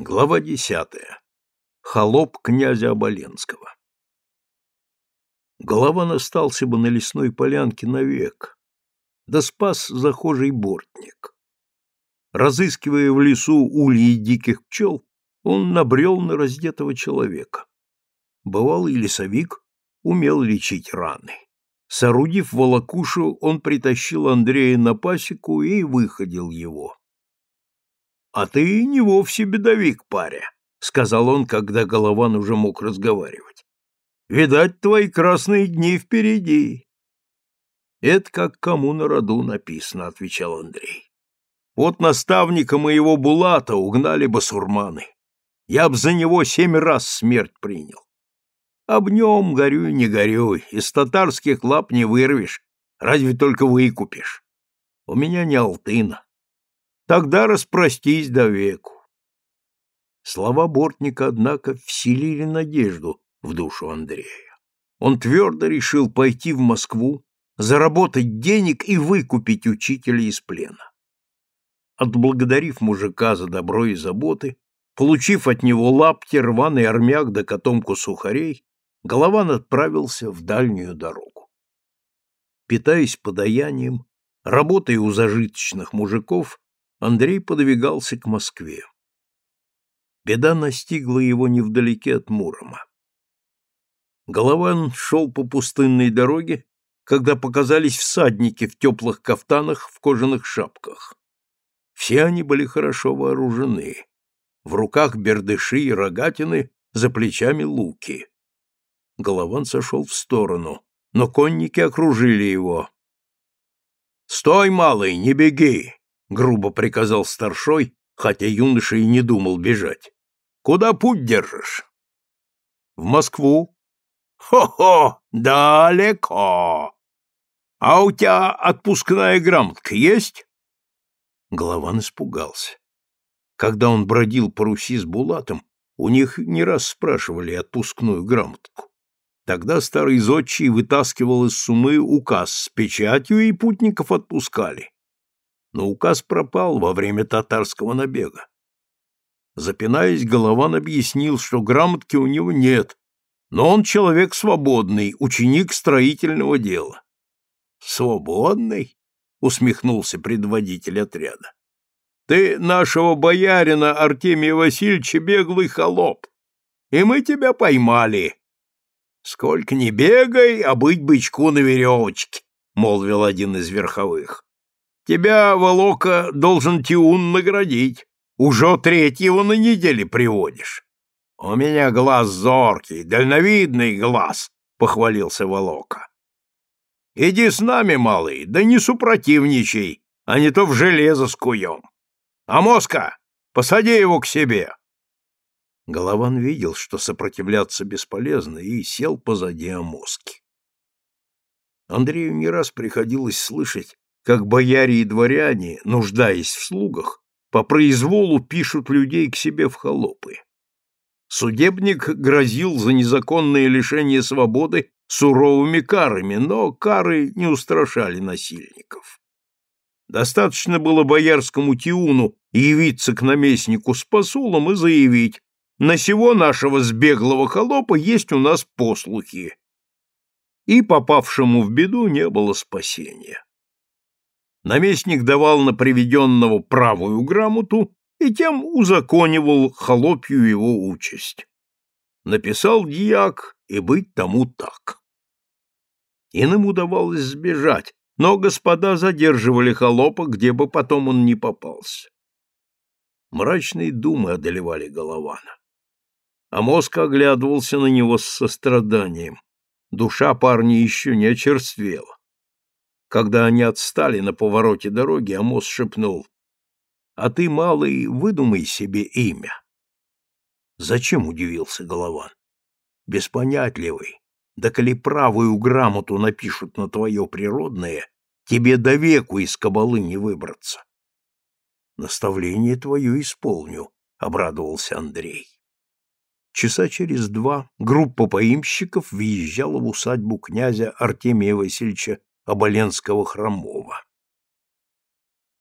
Глава десятая. Холоп князя Оболенского. Голован остался бы на лесной полянке навек, да спас захожий бортник. Разыскивая в лесу ульи диких пчел, он набрел на раздетого человека. Бывалый лесовик умел лечить раны. Соорудив волокушу, он притащил Андрея на пасеку и выходил его. А ты не вовсе бедовик, паря, сказал он, когда Голован уже мог разговаривать. Видать, твои красные дни впереди. Это как кому на роду написано, отвечал Андрей. Вот наставника моего Булата угнали басурманы. Я б за него семь раз смерть принял. Об нем горюй, не горюй, из татарских лап не вырвешь, разве только выкупишь. У меня не алтына. Тогда распростись до веку. Слова Бортника, однако, вселили надежду в душу Андрея. Он твердо решил пойти в Москву, заработать денег и выкупить учителя из плена. Отблагодарив мужика за добро и заботы, получив от него лапти, рваный армяк да котомку сухарей, Голован отправился в дальнюю дорогу. Питаясь подаянием, работая у зажиточных мужиков, Андрей подвигался к Москве. Беда настигла его невдалеке от Мурома. Голован шел по пустынной дороге, когда показались всадники в теплых кафтанах в кожаных шапках. Все они были хорошо вооружены. В руках бердыши и рогатины, за плечами луки. Голован сошел в сторону, но конники окружили его. «Стой, малый, не беги! — грубо приказал старшой, хотя юноша и не думал бежать. «Куда путь держишь?» «В Москву». «Хо-хо! Далеко! А у тебя отпускная грамотка есть?» Голован испугался. Когда он бродил по Руси с Булатом, у них не раз спрашивали отпускную грамотку. Тогда старый зодчий вытаскивал из сумы указ с печатью, и путников отпускали но указ пропал во время татарского набега. Запинаясь, Голован объяснил, что грамотки у него нет, но он человек свободный, ученик строительного дела. «Свободный?» — усмехнулся предводитель отряда. «Ты нашего боярина Артемия Васильевича беглый холоп, и мы тебя поймали. Сколько ни бегай, а быть бычку на веревочке», — молвил один из верховых. Тебя, Волока, должен Тиун наградить. Уже третьего на неделе приводишь. — У меня глаз зоркий, дальновидный глаз, — похвалился Волока. — Иди с нами, малый, да не супротивничай, а не то в железо скуем. А мозга, посади его к себе. Голован видел, что сопротивляться бесполезно, и сел позади Амоски. Андрею не раз приходилось слышать, как бояре и дворяне, нуждаясь в слугах, по произволу пишут людей к себе в холопы. Судебник грозил за незаконное лишение свободы суровыми карами, но кары не устрашали насильников. Достаточно было боярскому Тиуну явиться к наместнику с посулом и заявить «На сего нашего сбеглого холопа есть у нас послухи». И попавшему в беду не было спасения наместник давал на приведенного правую грамоту и тем узаконивал холопью его участь. Написал дьяк, и быть тому так. Иным удавалось сбежать, но господа задерживали холопа, где бы потом он ни попался. Мрачные думы одолевали Голована. А мозг оглядывался на него с состраданием. Душа парня еще не очерствела. Когда они отстали на повороте дороги, Амос шепнул, «А ты, малый, выдумай себе имя». «Зачем?» — удивился Голован. «Беспонятливый. Да коли правую грамоту напишут на твое природное, тебе до веку из кабалы не выбраться». «Наставление твое исполню», — обрадовался Андрей. Часа через два группа поимщиков въезжала в усадьбу князя Артемия Васильевича Оболенского хромого.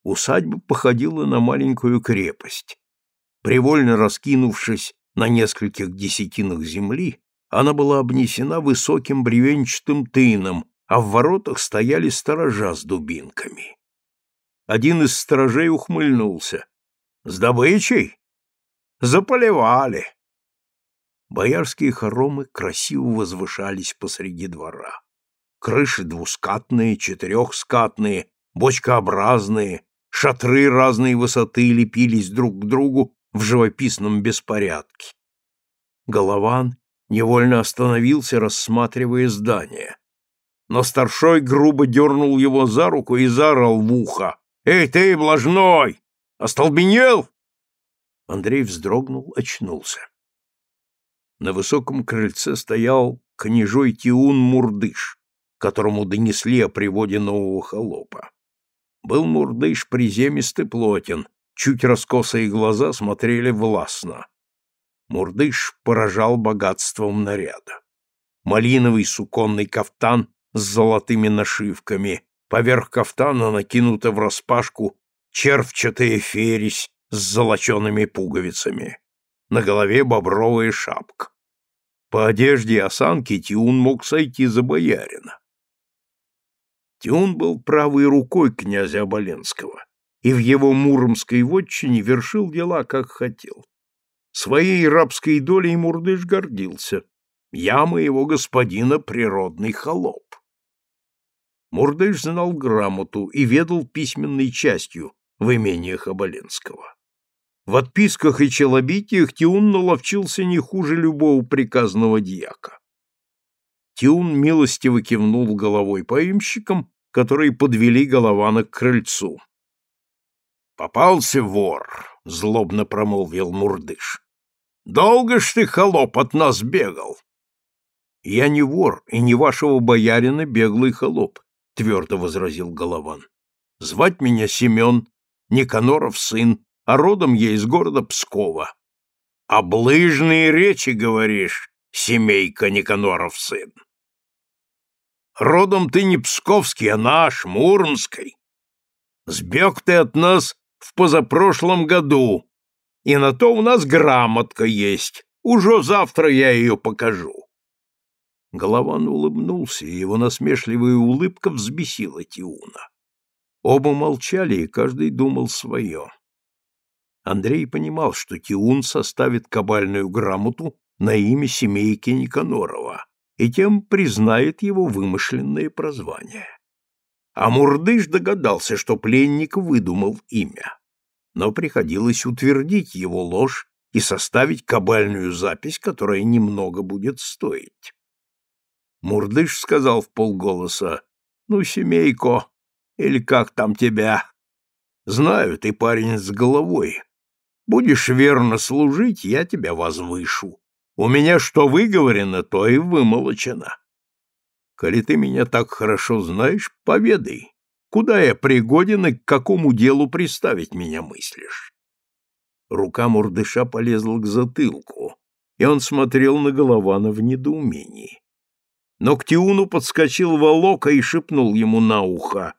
Усадьба походила на маленькую крепость. Привольно раскинувшись на нескольких десятинах земли, она была обнесена высоким бревенчатым тыном, а в воротах стояли сторожа с дубинками. Один из сторожей ухмыльнулся. «С добычей? Заполевали!» Боярские хоромы красиво возвышались посреди двора. Крыши двускатные, четырехскатные, бочкообразные, шатры разной высоты лепились друг к другу в живописном беспорядке. Голован невольно остановился, рассматривая здание. Но старшой грубо дернул его за руку и заорал в ухо. «Эй ты, блажной! Остолбенел?» Андрей вздрогнул, очнулся. На высоком крыльце стоял княжой Тиун Мурдыш, которому донесли о приводе нового холопа. Был Мурдыш приземистый плотен, чуть раскосые глаза смотрели властно. Мурдыш поражал богатством наряда. Малиновый суконный кафтан с золотыми нашивками, поверх кафтана накинута враспашку червчатая фересь с золочеными пуговицами. На голове бобровая шапка. По одежде и осанке Тиун мог сойти за боярина. Тиун был правой рукой князя Оболенского и в его муромской вотчине вершил дела, как хотел. Своей рабской долей Мурдыш гордился. Я моего господина природный холоп. Мурдыш знал грамоту и ведал письменной частью в имениях Оболенского. В отписках и челобитиях Тиун наловчился не хуже любого приказного дьяка. Тиун милостиво кивнул головой поимщикам, которые подвели Голована к крыльцу. «Попался вор», — злобно промолвил Мурдыш. «Долго ж ты, холоп, от нас бегал?» «Я не вор и не вашего боярина беглый холоп», — твердо возразил Голован. «Звать меня Семен, Никаноров сын, а родом я из города Пскова». «Облыжные речи, говоришь, семейка Никаноров сын?» Родом ты не псковский, а наш, муромский. Сбег ты от нас в позапрошлом году, и на то у нас грамотка есть. Уже завтра я ее покажу. Голован улыбнулся, и его насмешливая улыбка взбесила Тиуна. Оба молчали, и каждый думал свое. Андрей понимал, что Тиун составит кабальную грамоту на имя семейки Никанорова, и тем признает его вымышленное прозвание. А Мурдыш догадался, что пленник выдумал имя, но приходилось утвердить его ложь и составить кабальную запись, которая немного будет стоить. Мурдыш сказал в полголоса, «Ну, семейко, или как там тебя? Знаю, ты парень с головой. Будешь верно служить, я тебя возвышу. У меня что выговорено, то и вымолочено. Коли ты меня так хорошо знаешь, поведай, куда я пригоден и к какому делу приставить меня мыслишь. Рука Мурдыша полезла к затылку, и он смотрел на Голована в недоумении. Но к Тиуну подскочил Волока и шепнул ему на ухо.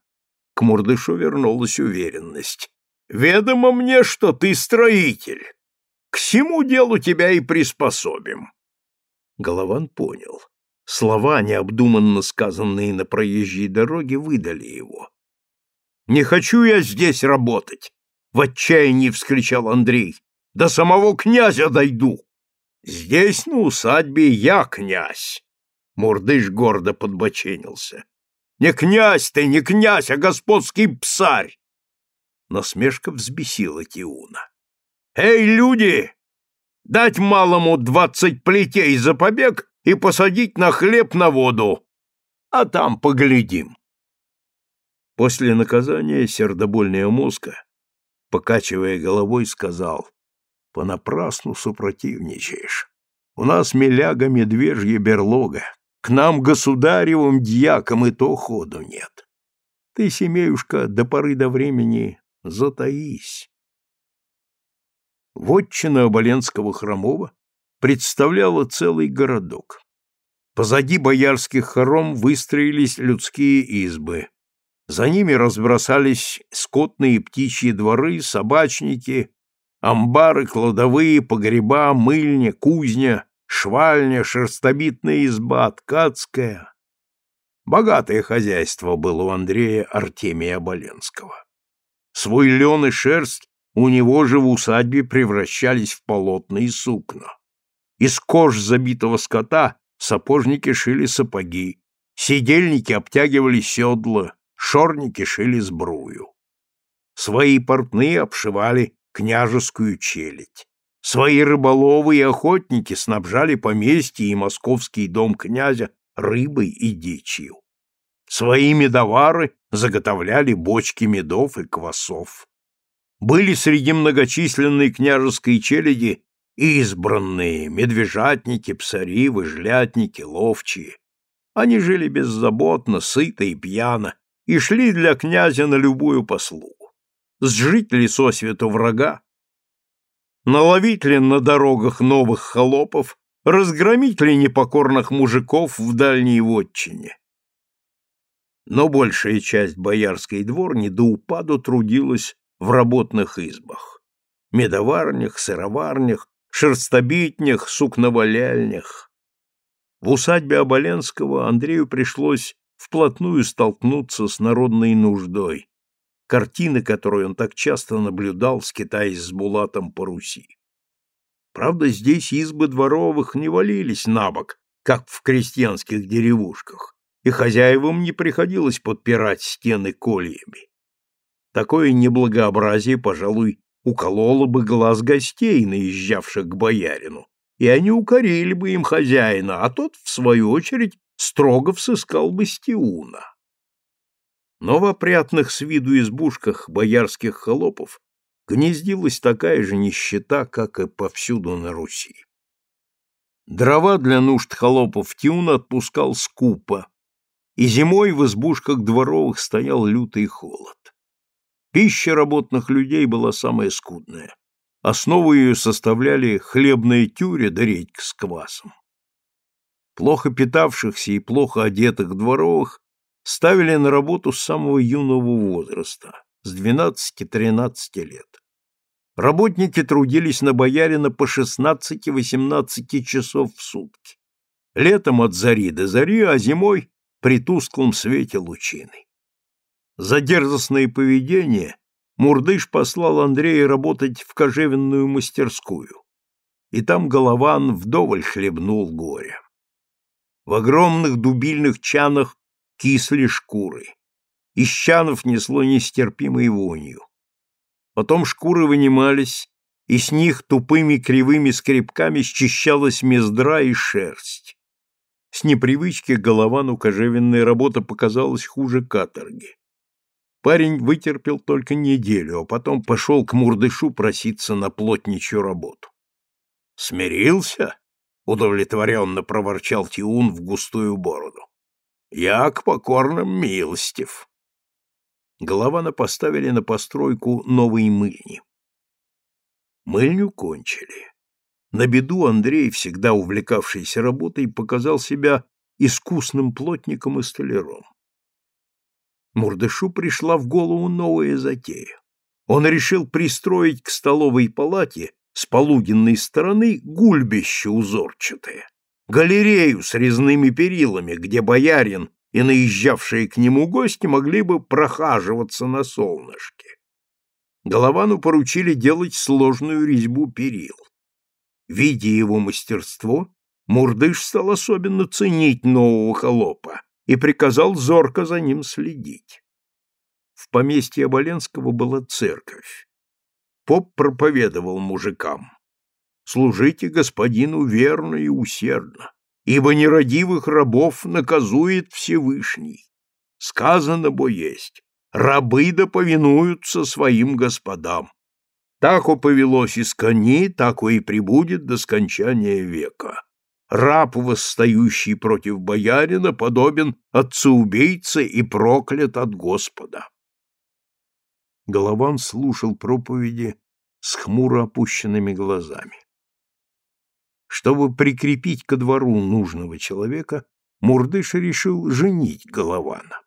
К Мурдышу вернулась уверенность. «Ведомо мне, что ты строитель. К всему делу тебя и приспособим. Голован понял. Слова, необдуманно сказанные на проезжей дороге, выдали его. «Не хочу я здесь работать!» — в отчаянии вскричал Андрей. «До самого князя дойду!» «Здесь, на усадьбе, я князь!» Мурдыш гордо подбоченился. «Не князь ты, не князь, а господский псарь!» Насмешка взбесила Тиуна. «Эй, люди! Дать малому двадцать плетей за побег и посадить на хлеб на воду, а там поглядим!» После наказания сердобольная мозга, покачивая головой, сказал, «Понапрасну супротивничаешь. У нас миляга медвежья берлога, к нам государевым дьякам и то ходу нет. Ты, семеюшка, до поры до времени затаись. Вотчина Оболенского хромова представляла целый городок. Позади боярских хором выстроились людские избы. За ними разбросались скотные и птичьи дворы, собачники, Амбары, кладовые, погреба, мыльня, кузня, швальня, шерстобитная изба, ткацкая. Богатое хозяйство было у Андрея Артемия Оболенского. Свой лен и шерсть у него же в усадьбе превращались в полотна и сукна. Из кож забитого скота сапожники шили сапоги, сидельники обтягивали седла, шорники шили сбрую. Свои портные обшивали княжескую челядь. Свои рыболовы и охотники снабжали поместье и московский дом князя рыбой и дичью. Свои медовары заготовляли бочки медов и квасов. Были среди многочисленной княжеской челяди избранные медвежатники, псари, выжлятники, ловчие. Они жили беззаботно, сыто и пьяно, и шли для князя на любую послугу. Сжить ли сосвету врага, наловить ли на дорогах новых холопов, разгромить ли непокорных мужиков в дальней вотчине. Но большая часть боярской дворни до упаду трудилась в работных избах, медоварнях, сыроварнях, шерстобитнях, сукноваляльнях. В усадьбе Оболенского Андрею пришлось вплотную столкнуться с народной нуждой, картины которой он так часто наблюдал, скитаясь с Булатом по Руси. Правда, здесь избы дворовых не валились на бок, как в крестьянских деревушках, и хозяевам не приходилось подпирать стены кольями. Такое неблагообразие, пожалуй, укололо бы глаз гостей, наезжавших к боярину, и они укорили бы им хозяина, а тот, в свою очередь, строго всыскал бы Стиуна. Но в опрятных с виду избушках боярских холопов гнездилась такая же нищета, как и повсюду на Руси. Дрова для нужд холопов Тиун отпускал скупо, и зимой в избушках дворовых стоял лютый холод. Пища работных людей была самая скудная. Основу ее составляли хлебная тюря да редька с квасом. Плохо питавшихся и плохо одетых дворовых ставили на работу с самого юного возраста, с 12-13 лет. Работники трудились на боярина по 16-18 часов в сутки. Летом от зари до зари, а зимой при тусклом свете лучины. За дерзостное поведение Мурдыш послал Андрея работать в кожевенную мастерскую, и там Голован вдоволь хлебнул горя. В огромных дубильных чанах кисли шкуры. Из чанов несло нестерпимой вонью. Потом шкуры вынимались, и с них тупыми кривыми скребками счищалась мездра и шерсть. С непривычки Головану кожевенная работа показалась хуже каторги. Парень вытерпел только неделю, а потом пошел к Мурдышу проситься на плотничью работу. «Смирился?» — удовлетворенно проворчал Тиун в густую бороду. «Я к покорным милостив». Голована поставили на постройку новой мыльни. Мыльню кончили. На беду Андрей, всегда увлекавшийся работой, показал себя искусным плотником и столяром. Мурдышу пришла в голову новая затея. Он решил пристроить к столовой палате с полугинной стороны гульбище узорчатое, галерею с резными перилами, где боярин и наезжавшие к нему гости могли бы прохаживаться на солнышке. Головану поручили делать сложную резьбу перил. Видя его мастерство, Мурдыш стал особенно ценить нового холопа и приказал зорко за ним следить. В поместье Оболенского была церковь. Поп проповедовал мужикам. «Служите господину верно и усердно, ибо нерадивых рабов наказует Всевышний. Сказано бо есть, рабы да повинуются своим господам. Так повелось из так и прибудет до скончания века раб, восстающий против боярина, подобен отцеубийце и проклят от Господа. Голован слушал проповеди с хмуро опущенными глазами. Чтобы прикрепить ко двору нужного человека, Мурдыш решил женить Голована.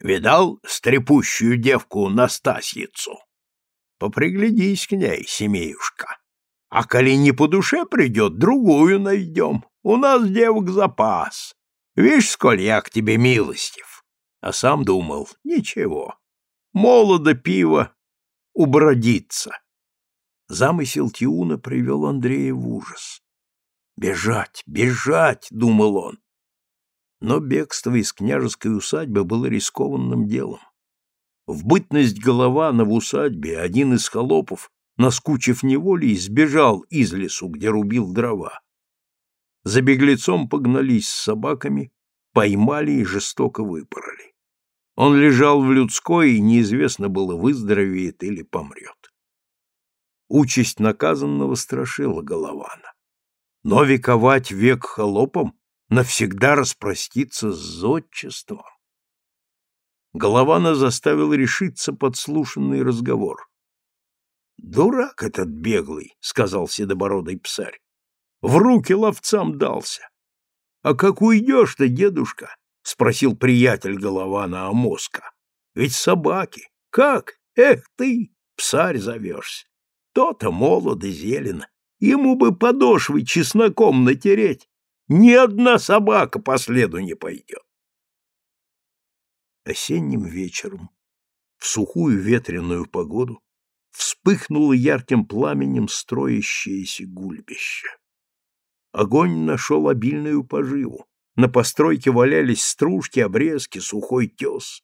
«Видал стрепущую девку Настасьицу?» Поприглядись к ней, семеюшка. А коли не по душе придет, другую найдем. У нас девок запас. Видишь, сколь я к тебе милостив. А сам думал, ничего. Молодо пиво убродится. Замысел Тиуна привел Андрея в ужас. «Бежать, бежать!» — думал он. Но бегство из княжеской усадьбы было рискованным делом. В бытность Голована в усадьбе один из холопов, наскучив неволей, сбежал из лесу, где рубил дрова. За беглецом погнались с собаками, поймали и жестоко выпороли. Он лежал в людской, и неизвестно было, выздоровеет или помрет. Участь наказанного страшила Голована. Но вековать век холопом навсегда распроститься с зодчеством. Голована заставил решиться подслушанный разговор. «Дурак этот беглый», — сказал седобородый псарь. «В руки ловцам дался». «А как уйдешь-то, дедушка?» — спросил приятель Голована Амоска. «Ведь собаки. Как? Эх ты, псарь зовешься. То-то молодо зелено. Ему бы подошвы чесноком натереть. Ни одна собака по следу не пойдет осенним вечером, в сухую ветреную погоду, вспыхнуло ярким пламенем строящееся гульбище. Огонь нашел обильную поживу. На постройке валялись стружки, обрезки, сухой тес.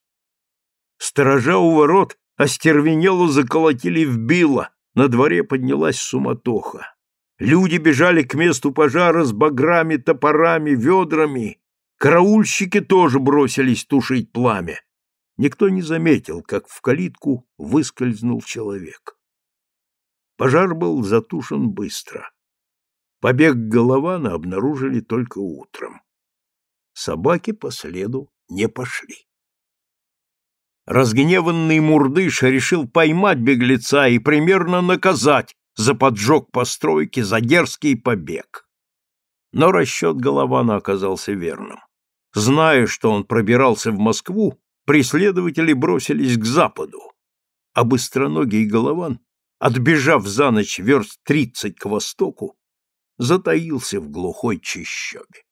Сторожа у ворот остервенело заколотили в било, на дворе поднялась суматоха. Люди бежали к месту пожара с баграми, топорами, ведрами. Караульщики тоже бросились тушить пламя. Никто не заметил, как в калитку выскользнул человек. Пожар был затушен быстро. Побег Голована обнаружили только утром. Собаки по следу не пошли. Разгневанный Мурдыш решил поймать беглеца и примерно наказать за поджог постройки, за дерзкий побег. Но расчет Голована оказался верным. Зная, что он пробирался в Москву, преследователи бросились к западу, а быстроногий Голован, отбежав за ночь верст тридцать к востоку, затаился в глухой чащобе.